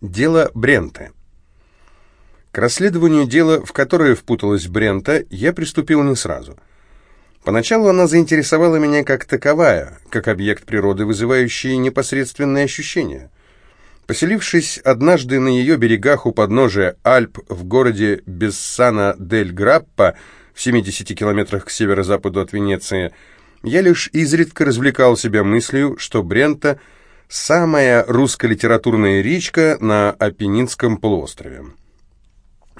Дело Брента. К расследованию дела, в которое впуталась Брента, я приступил не сразу. Поначалу она заинтересовала меня как таковая, как объект природы, вызывающий непосредственные ощущения. Поселившись однажды на ее берегах у подножия Альп в городе Бессана-дель-Граппа в 70 километрах к северо-западу от Венеции, я лишь изредка развлекал себя мыслью, что Брента – самая русско-литературная речка на Апеннинском полуострове.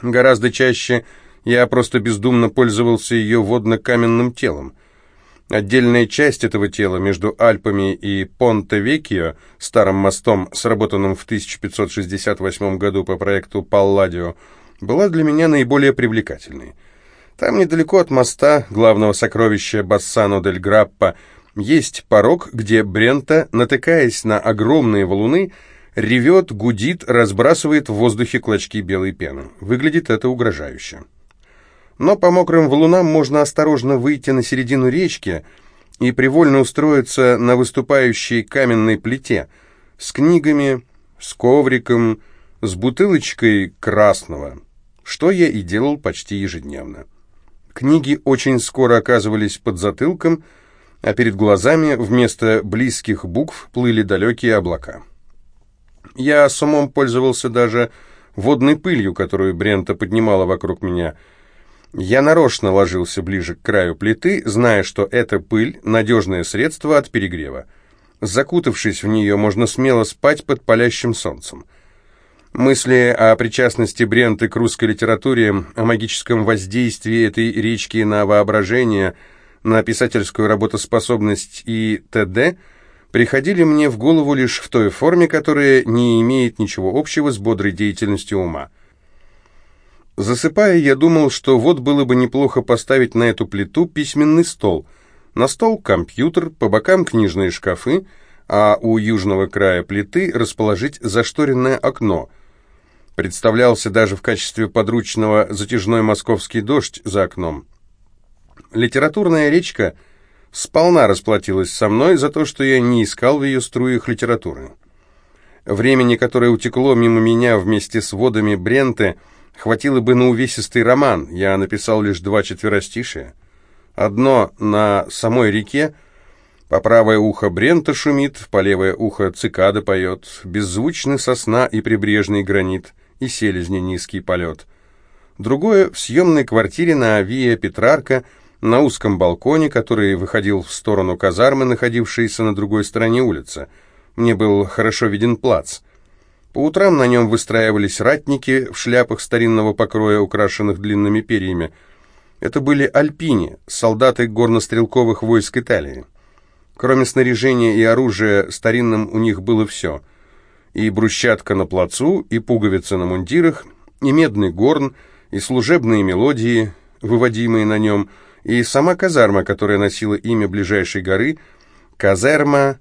Гораздо чаще я просто бездумно пользовался ее водно-каменным телом. Отдельная часть этого тела между Альпами и Понте-Векио, старым мостом, сработанным в 1568 году по проекту Палладио, была для меня наиболее привлекательной. Там недалеко от моста, главного сокровища Бассано-дель-Граппа, есть порог, где Брента, натыкаясь на огромные валуны, ревет, гудит, разбрасывает в воздухе клочки белой пены. Выглядит это угрожающе. Но по мокрым валунам можно осторожно выйти на середину речки и привольно устроиться на выступающей каменной плите с книгами, с ковриком, с бутылочкой красного, что я и делал почти ежедневно. Книги очень скоро оказывались под затылком, а перед глазами вместо близких букв плыли далекие облака. Я с умом пользовался даже водной пылью, которую Брента поднимала вокруг меня. Я нарочно ложился ближе к краю плиты, зная, что эта пыль — надежное средство от перегрева. Закутавшись в нее, можно смело спать под палящим солнцем. Мысли о причастности Бренты к русской литературе, о магическом воздействии этой речки на воображение — на писательскую работоспособность и т.д. приходили мне в голову лишь в той форме, которая не имеет ничего общего с бодрой деятельностью ума. Засыпая, я думал, что вот было бы неплохо поставить на эту плиту письменный стол. На стол компьютер, по бокам книжные шкафы, а у южного края плиты расположить зашторенное окно. Представлялся даже в качестве подручного затяжной московский дождь за окном. Литературная речка сполна расплатилась со мной за то, что я не искал в ее струях литературы. Времени, которое утекло мимо меня вместе с водами Бренты, хватило бы на увесистый роман. Я написал лишь два четверостишия. Одно на самой реке, по правое ухо Брента шумит, по левое ухо цикада поет, беззвучный сосна и прибрежный гранит, и селезни низкий полет. Другое в съемной квартире на Авиа Петрарка – на узком балконе, который выходил в сторону казармы, находившейся на другой стороне улицы. Мне был хорошо виден плац. По утрам на нем выстраивались ратники в шляпах старинного покроя, украшенных длинными перьями. Это были альпини, солдаты горнострелковых войск Италии. Кроме снаряжения и оружия, старинным у них было все. И брусчатка на плацу, и пуговицы на мундирах, и медный горн, и служебные мелодии, выводимые на нем – и сама казарма, которая носила имя ближайшей горы, казарма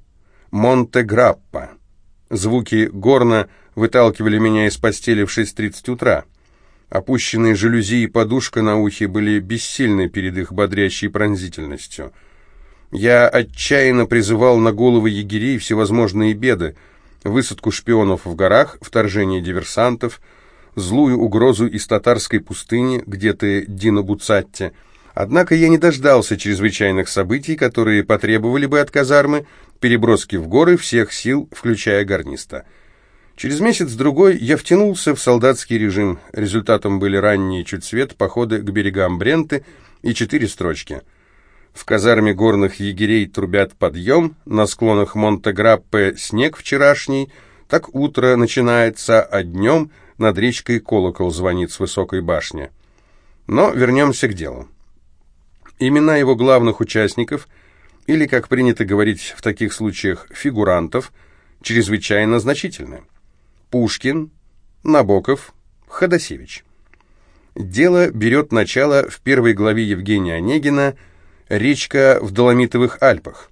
Монте-Граппа. Звуки горна выталкивали меня из постели в 6.30 утра. Опущенные жалюзи и подушка на ухе были бессильны перед их бодрящей пронзительностью. Я отчаянно призывал на головы егерей всевозможные беды, высадку шпионов в горах, вторжение диверсантов, злую угрозу из татарской пустыни, где ты, Дина Буцатти, Однако я не дождался чрезвычайных событий, которые потребовали бы от казармы переброски в горы всех сил, включая гарниста. Через месяц-другой я втянулся в солдатский режим. Результатом были ранние чуть свет, походы к берегам Бренты и четыре строчки. В казарме горных егерей трубят подъем, на склонах Монте-Граппе снег вчерашний, так утро начинается, а днем над речкой колокол звонит с высокой башни. Но вернемся к делу. Имена его главных участников, или, как принято говорить в таких случаях, фигурантов, чрезвычайно значительны. Пушкин, Набоков, Ходосевич. Дело берет начало в первой главе Евгения Онегина «Речка в Доломитовых Альпах».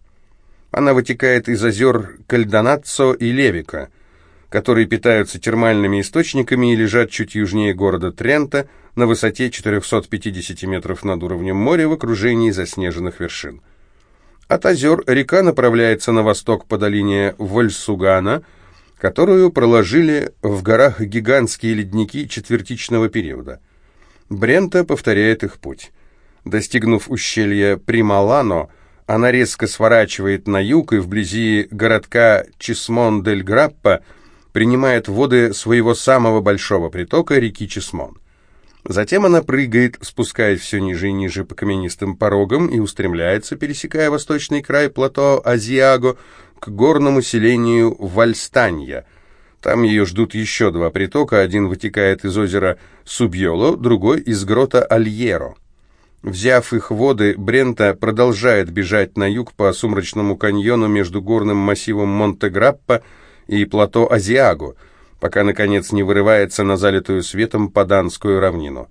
Она вытекает из озер Кальдонаццо и Левика, которые питаются термальными источниками и лежат чуть южнее города Трента, на высоте 450 метров над уровнем моря в окружении заснеженных вершин. От озер река направляется на восток по долине Вольсугана, которую проложили в горах гигантские ледники четвертичного периода. Брента повторяет их путь. Достигнув ущелья Прималано, она резко сворачивает на юг и вблизи городка Чисмон-дель-Граппа принимает воды своего самого большого притока реки Чисмон. Затем она прыгает, спускаясь все ниже и ниже по каменистым порогам и устремляется, пересекая восточный край плато Азиаго, к горному селению Вальстанья. Там ее ждут еще два притока, один вытекает из озера Субьоло, другой из грота Альеро. Взяв их воды, Брента продолжает бежать на юг по сумрачному каньону между горным массивом Монте-Граппа и плато Азиаго – пока, наконец, не вырывается на залитую светом Паданскую равнину.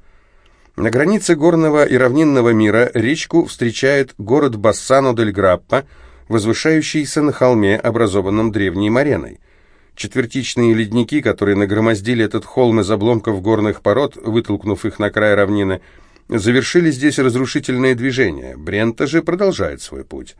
На границе горного и равнинного мира речку встречает город Бассано-дель-Граппа, возвышающийся на холме, образованном древней мареной. Четвертичные ледники, которые нагромоздили этот холм из обломков горных пород, вытолкнув их на край равнины, завершили здесь разрушительное движение. Брента же продолжает свой путь.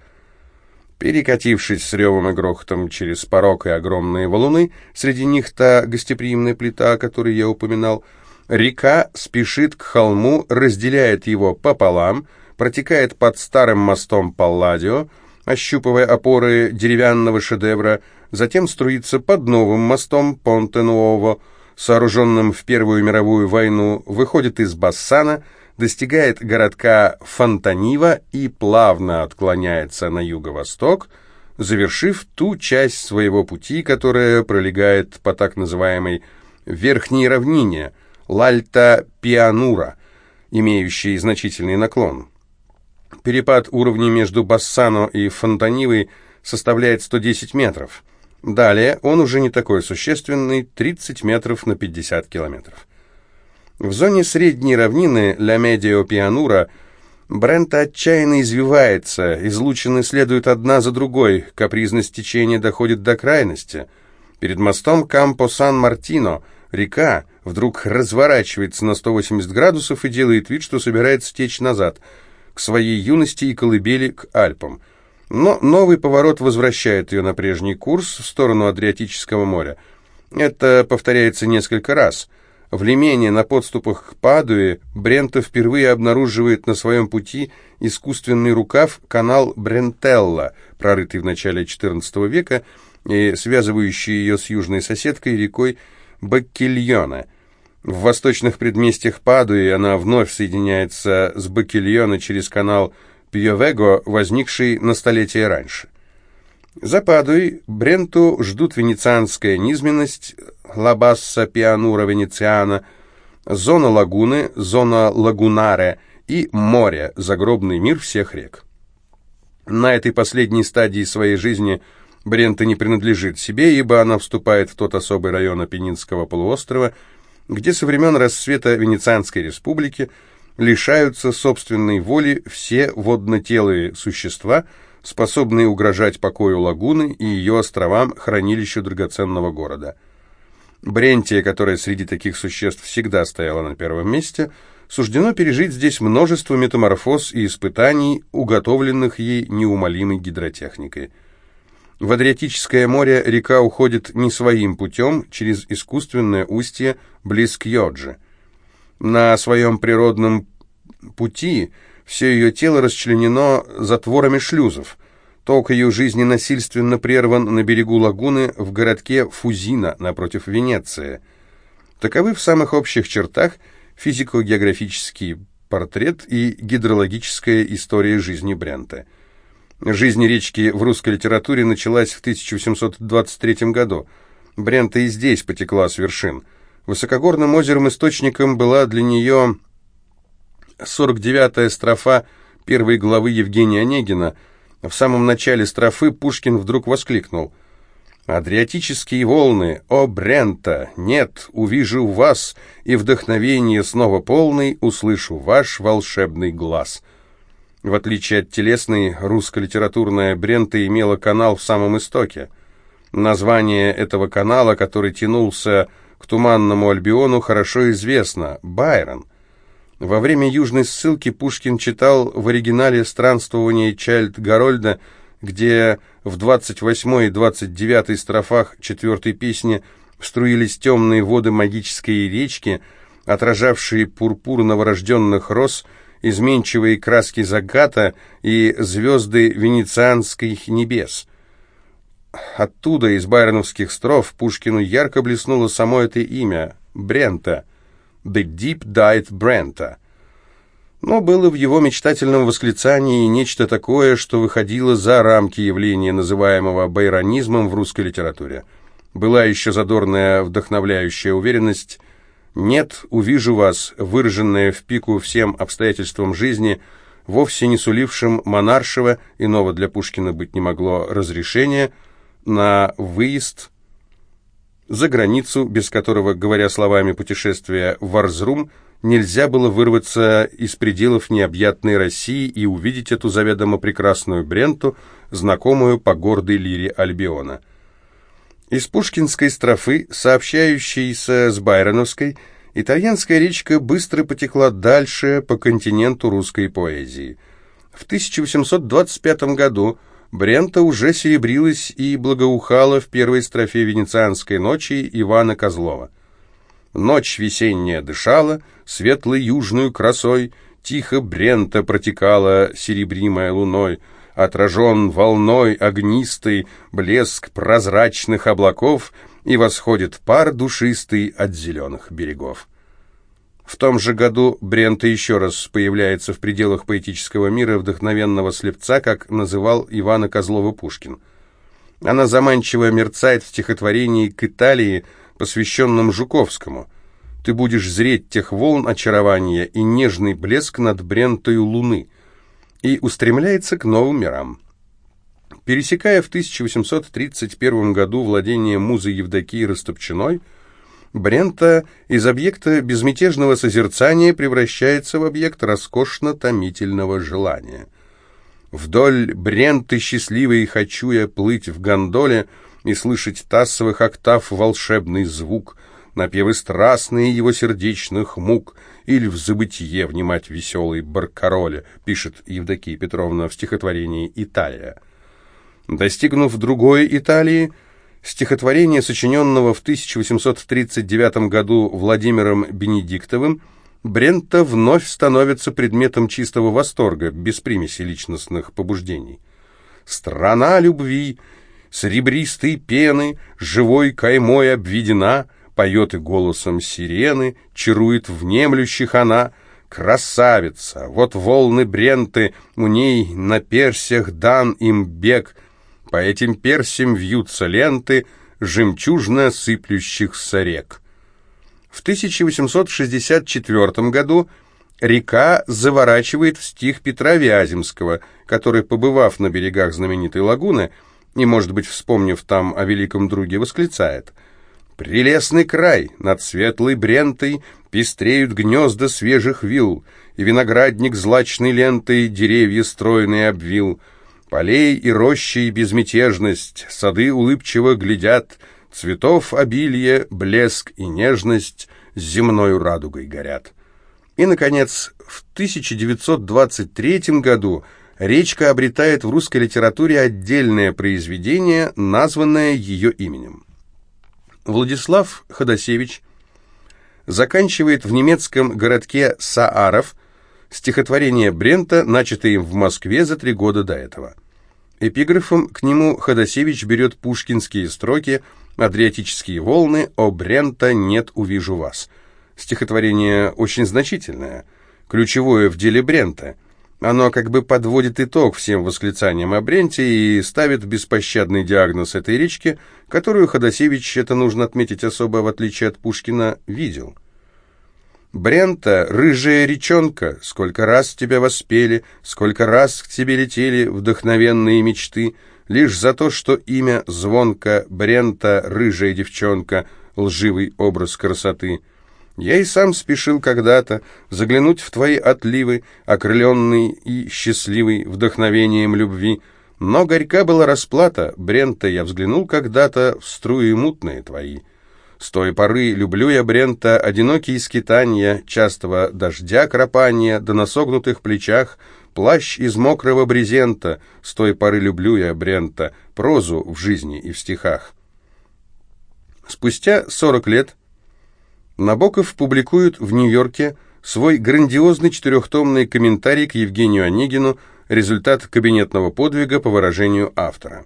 Перекатившись с ревом и грохотом через порог и огромные валуны, среди них та гостеприимная плита, о которой я упоминал, река спешит к холму, разделяет его пополам, протекает под старым мостом Палладио, ощупывая опоры деревянного шедевра, затем струится под новым мостом Понте-Нуово, сооруженным в Первую мировую войну, выходит из Бассана, достигает городка Фонтанива и плавно отклоняется на юго-восток, завершив ту часть своего пути, которая пролегает по так называемой верхней равнине Лальта-Пианура, имеющей значительный наклон. Перепад уровней между Бассано и Фонтанивой составляет 110 метров. Далее он уже не такой существенный, 30 метров на 50 километров. В зоне средней равнины Ля Медио Пианура Брента отчаянно извивается, излучины следуют одна за другой, капризность течения доходит до крайности. Перед мостом Кампо Сан-Мартино река вдруг разворачивается на 180 градусов и делает вид, что собирается течь назад, к своей юности и колыбели, к Альпам. Но новый поворот возвращает ее на прежний курс в сторону Адриатического моря. Это повторяется несколько раз – в Лимене на подступах к Падуе Брента впервые обнаруживает на своем пути искусственный рукав канал Брентелла, прорытый в начале XIV века и связывающий ее с южной соседкой рекой Баккильона. В восточных предместьях Падуи она вновь соединяется с Баккильона через канал Пьовего, возникший на столетие раньше. За Падуей Бренту ждут венецианская низменность, Лабасса Пианура Венециана, зона лагуны, зона лагунаре и море, загробный мир всех рек. На этой последней стадии своей жизни Брента не принадлежит себе, ибо она вступает в тот особый район Апеннинского полуострова, где со времен расцвета Венецианской республики лишаются собственной воли все воднотелые существа, способные угрожать покою лагуны и ее островам хранилищу драгоценного города – Брентия, которая среди таких существ всегда стояла на первом месте, суждено пережить здесь множество метаморфоз и испытаний, уготовленных ей неумолимой гидротехникой. В Адриатическое море река уходит не своим путем, через искусственное устье близ Кьоджи. На своем природном пути все ее тело расчленено затворами шлюзов – Ток ее жизни насильственно прерван на берегу лагуны в городке Фузина напротив Венеции. Таковы в самых общих чертах физико-географический портрет и гидрологическая история жизни Брента. Жизнь речки в русской литературе началась в 1723 году. Брента и здесь потекла с вершин. Высокогорным озером-источником была для нее 49-я строфа первой главы Евгения Онегина – в самом начале строфы Пушкин вдруг воскликнул. «Адриатические волны, о Брента, нет, увижу вас, и вдохновение снова полный, услышу ваш волшебный глаз». В отличие от телесной, русско-литературная Брента имела канал в самом истоке. Название этого канала, который тянулся к Туманному Альбиону, хорошо известно – Байрон – во время южной ссылки Пушкин читал в оригинале странствование Чайльд Гарольда где в 28 и 29 строфах четвертой песни струились темные воды магической речки, отражавшие пурпур новорожденных роз, изменчивые краски заката и звезды венецианских небес. Оттуда, из байроновских строф, Пушкину ярко блеснуло само это имя — Брента. «The Deep Died Brenta». Но было в его мечтательном восклицании нечто такое, что выходило за рамки явления, называемого байронизмом в русской литературе. Была еще задорная, вдохновляющая уверенность «Нет, увижу вас», выраженная в пику всем обстоятельствам жизни, вовсе не сулившим монаршего, иного для Пушкина быть не могло, разрешения на выезд за границу, без которого, говоря словами путешествия в Арзрум, нельзя было вырваться из пределов необъятной России и увидеть эту заведомо прекрасную Бренту, знакомую по гордой лире Альбиона. Из пушкинской строфы, сообщающейся с байроновской, итальянская речка быстро потекла дальше по континенту русской поэзии. В 1825 году Брента уже серебрилась и благоухала в первой строфе венецианской ночи Ивана Козлова. Ночь весенняя дышала, светлой южную красой, Тихо Брента протекала, серебримая луной, Отражен волной огнистой блеск прозрачных облаков, И восходит пар душистый от зеленых берегов. В том же году Брента еще раз появляется в пределах поэтического мира вдохновенного слепца, как называл Ивана Козлова Пушкин. Она заманчиво мерцает в стихотворении «К Италии», посвященном Жуковскому. Ты будешь зреть тех волн очарования и нежный блеск над брентою луны, и устремляется к новым мирам. Пересекая в 1831 году владение музы Евдокии Растопчиной, Брента из объекта безмятежного созерцания превращается в объект роскошно-томительного желания. Вдоль Бренты счастливой хочу я плыть в гондоле, и слышать тассовых октав волшебный звук, напевы страстные его сердечных мук, или в забытие внимать веселой баркароле, пишет Евдокия Петровна в стихотворении «Италия». Достигнув другой Италии, стихотворение, сочиненного в 1839 году Владимиром Бенедиктовым, Брента вновь становится предметом чистого восторга, без примеси личностных побуждений. «Страна любви!» с ребристой пены, живой каймой обведена, поет и голосом сирены, чарует внемлющих она, красавица, вот волны Бренты, у ней на персях дан им бег, по этим персям вьются ленты, жемчужно сыплющихся рек. В 1864 году река заворачивает в стих Петра Вяземского, который, побывав на берегах знаменитой лагуны, и, может быть, вспомнив там о великом друге, восклицает «Прелестный край, над светлой брентой пестреют гнезда свежих вил, и виноградник злачной лентой деревья стройные обвил. Полей и рощи и безмятежность, сады улыбчиво глядят, цветов обилие, блеск и нежность земною радугой горят». И, наконец, в 1923 году речка обретает в русской литературе отдельное произведение, названное ее именем. Владислав Ходосевич заканчивает в немецком городке Сааров стихотворение Брента, начатое им в Москве за три года до этого. Эпиграфом к нему Ходосевич берет пушкинские строки «Адриатические волны, о Брента нет, увижу вас». Стихотворение очень значительное, ключевое в деле Брента – оно как бы подводит итог всем восклицаниям о Бренте и ставит беспощадный диагноз этой речки, которую Ходосевич, это нужно отметить особо, в отличие от Пушкина, видел. Брента, рыжая речонка, сколько раз тебя воспели, сколько раз к тебе летели вдохновенные мечты, лишь за то, что имя звонко, Брента, рыжая девчонка, лживый образ красоты — я и сам спешил когда-то заглянуть в твои отливы, окрыленный и счастливый вдохновением любви. Но горька была расплата, Брента я взглянул когда-то в струи мутные твои. С той поры люблю я Брента одинокие скитания, частого дождя кропания, да на согнутых плечах Плащ из мокрого брезента, с той поры люблю я Брента, прозу в жизни и в стихах. Спустя 40 лет Набоков публикует в Нью-Йорке свой грандиозный четырехтомный комментарий к Евгению Онегину «Результат кабинетного подвига по выражению автора».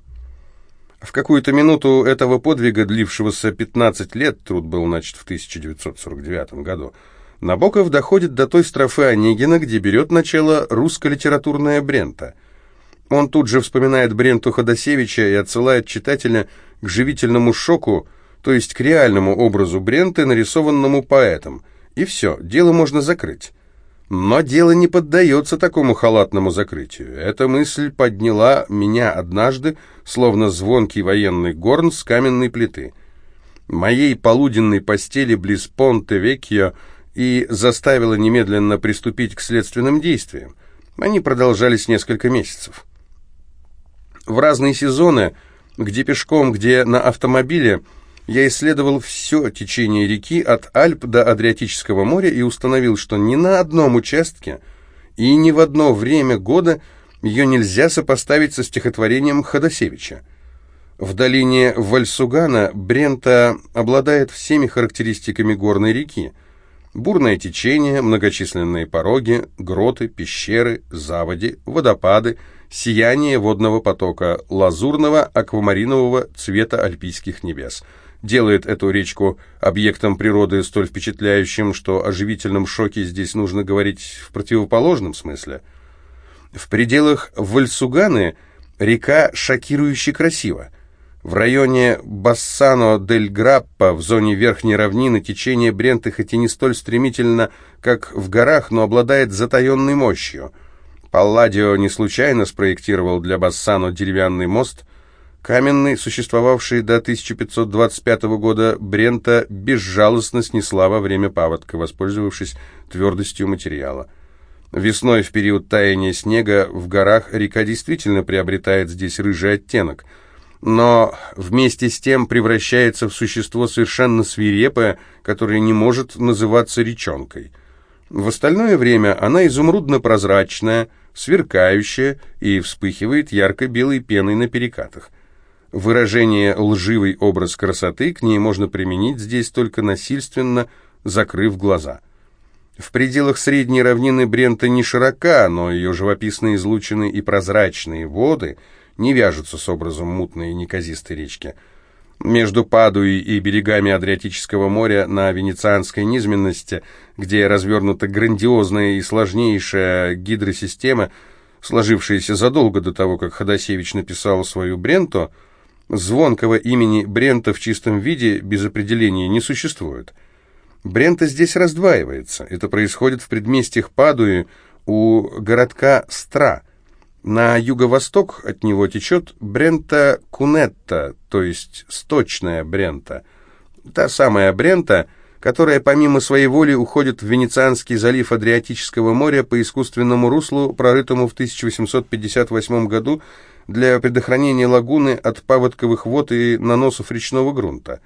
В какую-то минуту этого подвига, длившегося 15 лет, труд был начат в 1949 году, Набоков доходит до той строфы Онегина, где берет начало русско-литературная Брента. Он тут же вспоминает Бренту Ходосевича и отсылает читателя к живительному шоку, то есть к реальному образу Бренты, нарисованному поэтом. И все, дело можно закрыть. Но дело не поддается такому халатному закрытию. Эта мысль подняла меня однажды, словно звонкий военный горн с каменной плиты. Моей полуденной постели близ Понте-Векьо и заставила немедленно приступить к следственным действиям. Они продолжались несколько месяцев. В разные сезоны, где пешком, где на автомобиле – я исследовал все течение реки от Альп до Адриатического моря и установил, что ни на одном участке и ни в одно время года ее нельзя сопоставить со стихотворением Ходосевича. В долине Вальсугана Брента обладает всеми характеристиками горной реки. Бурное течение, многочисленные пороги, гроты, пещеры, заводи, водопады, сияние водного потока, лазурного, аквамаринового цвета альпийских небес – делает эту речку объектом природы столь впечатляющим, что о живительном шоке здесь нужно говорить в противоположном смысле. В пределах Вальсуганы река шокирующе красива. В районе Бассано-дель-Граппа, в зоне верхней равнины, течение Бренты хоть и не столь стремительно, как в горах, но обладает затаенной мощью. Палладио не случайно спроектировал для Бассано деревянный мост – Каменный, существовавший до 1525 года, Брента безжалостно снесла во время паводка, воспользовавшись твердостью материала. Весной, в период таяния снега, в горах река действительно приобретает здесь рыжий оттенок, но вместе с тем превращается в существо совершенно свирепое, которое не может называться речонкой. В остальное время она изумрудно-прозрачная, сверкающая и вспыхивает ярко-белой пеной на перекатах. Выражение «лживый образ красоты» к ней можно применить здесь только насильственно, закрыв глаза. В пределах средней равнины Брента не широка, но ее живописные излучины и прозрачные воды не вяжутся с образом мутной и неказистой речки. Между Падуей и берегами Адриатического моря на венецианской низменности, где развернута грандиозная и сложнейшая гидросистема, сложившаяся задолго до того, как Ходосевич написал свою Бренту, Звонкого имени Брента в чистом виде без определения не существует. Брента здесь раздваивается. Это происходит в предместьях Падуи у городка Стра. На юго-восток от него течет Брента Кунетта, то есть сточная Брента. Та самая Брента, которая помимо своей воли уходит в Венецианский залив Адриатического моря по искусственному руслу, прорытому в 1858 году для предохранения лагуны от паводковых вод и наносов речного грунта.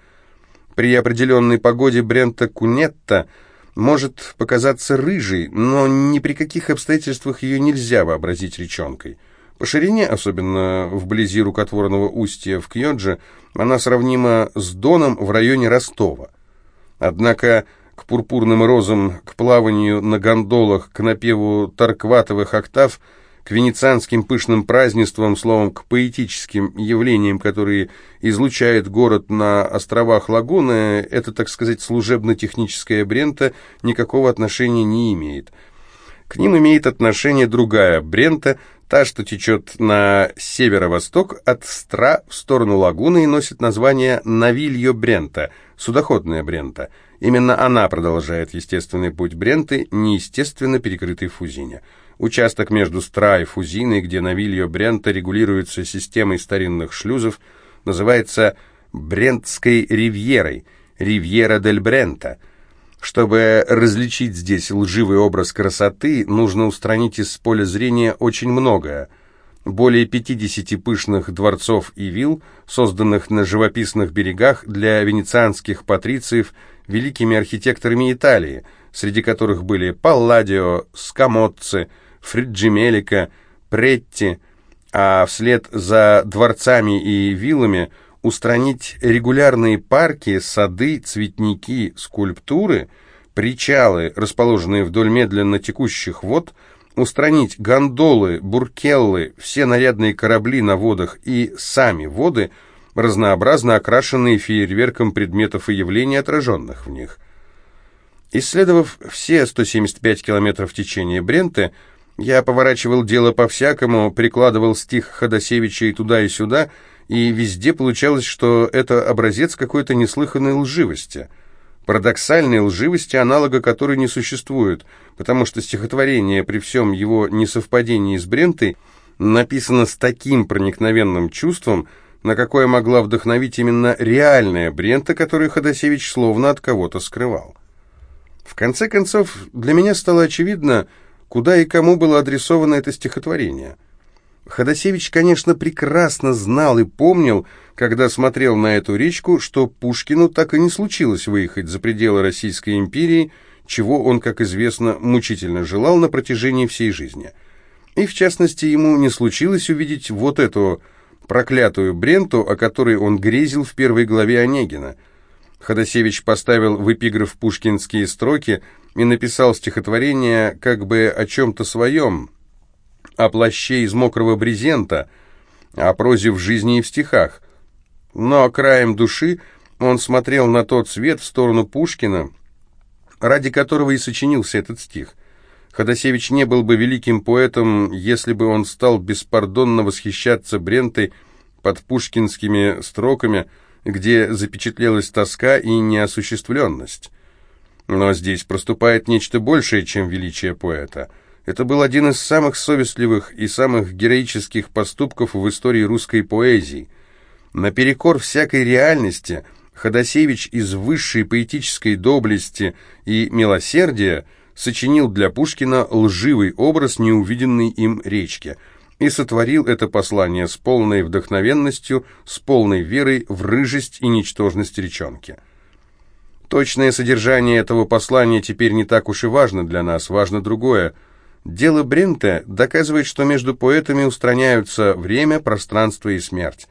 При определенной погоде Брента Кунетта может показаться рыжей, но ни при каких обстоятельствах ее нельзя вообразить речонкой. По ширине, особенно вблизи рукотворного устья в Кьодже, она сравнима с Доном в районе Ростова. Однако к пурпурным розам, к плаванию на гондолах, к напеву таркватовых октав – к венецианским пышным празднествам, словом, к поэтическим явлениям, которые излучает город на островах Лагуны, это, так сказать, служебно-техническая Брента никакого отношения не имеет. К ним имеет отношение другая Брента, та, что течет на северо-восток от Стра в сторону Лагуны и носит название Навильо Брента, судоходная Брента. Именно она продолжает естественный путь Бренты, неестественно перекрытый Фузине. Участок между Стра и Фузиной, где на Вильо Брента регулируется системой старинных шлюзов, называется Брентской ривьерой, Ривьера дель Брента. Чтобы различить здесь лживый образ красоты, нужно устранить из поля зрения очень многое. Более 50 пышных дворцов и вилл, созданных на живописных берегах для венецианских патрициев великими архитекторами Италии, среди которых были Палладио, Скамоцци, Фриджимелика, Претти, а вслед за дворцами и виллами устранить регулярные парки, сады, цветники, скульптуры, причалы, расположенные вдоль медленно текущих вод, устранить гондолы, буркеллы, все нарядные корабли на водах и сами воды, разнообразно окрашенные фейерверком предметов и явлений, отраженных в них. Исследовав все 175 километров течения Бренты, я поворачивал дело по-всякому, прикладывал стих Ходосевича и туда, и сюда, и везде получалось, что это образец какой-то неслыханной лживости. Парадоксальной лживости, аналога которой не существует, потому что стихотворение при всем его несовпадении с Брентой написано с таким проникновенным чувством, на какое могла вдохновить именно реальная Брента, которую Ходосевич словно от кого-то скрывал. В конце концов, для меня стало очевидно, куда и кому было адресовано это стихотворение. Ходосевич, конечно, прекрасно знал и помнил, когда смотрел на эту речку, что Пушкину так и не случилось выехать за пределы Российской империи, чего он, как известно, мучительно желал на протяжении всей жизни. И, в частности, ему не случилось увидеть вот эту проклятую Бренту, о которой он грезил в первой главе Онегина – Ходосевич поставил в эпиграф пушкинские строки и написал стихотворение как бы о чем-то своем, о плаще из мокрого брезента, о прозе в жизни и в стихах. Но краем души он смотрел на тот свет в сторону Пушкина, ради которого и сочинился этот стих. Ходосевич не был бы великим поэтом, если бы он стал беспардонно восхищаться Брентой под пушкинскими строками – где запечатлелась тоска и неосуществленность. Но здесь проступает нечто большее, чем величие поэта. Это был один из самых совестливых и самых героических поступков в истории русской поэзии. Наперекор всякой реальности Ходосевич из высшей поэтической доблести и милосердия сочинил для Пушкина лживый образ неувиденной им речки – и сотворил это послание с полной вдохновенностью, с полной верой в рыжесть и ничтожность речонки. Точное содержание этого послания теперь не так уж и важно для нас, важно другое. Дело Брента доказывает, что между поэтами устраняются время, пространство и смерть.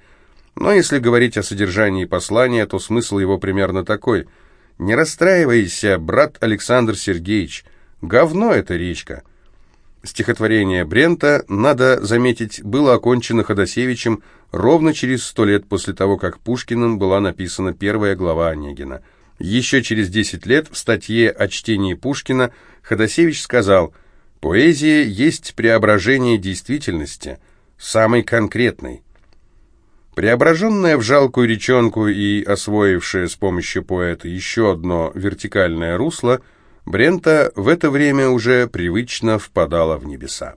Но если говорить о содержании послания, то смысл его примерно такой. «Не расстраивайся, брат Александр Сергеевич, говно это речка». Стихотворение Брента, надо заметить, было окончено Ходосевичем ровно через сто лет после того, как Пушкиным была написана первая глава Онегина. Еще через десять лет в статье о чтении Пушкина Ходосевич сказал «Поэзия есть преображение действительности, самой конкретной». Преображенная в жалкую речонку и освоившая с помощью поэта еще одно вертикальное русло – Брента в это время уже привычно впадала в небеса.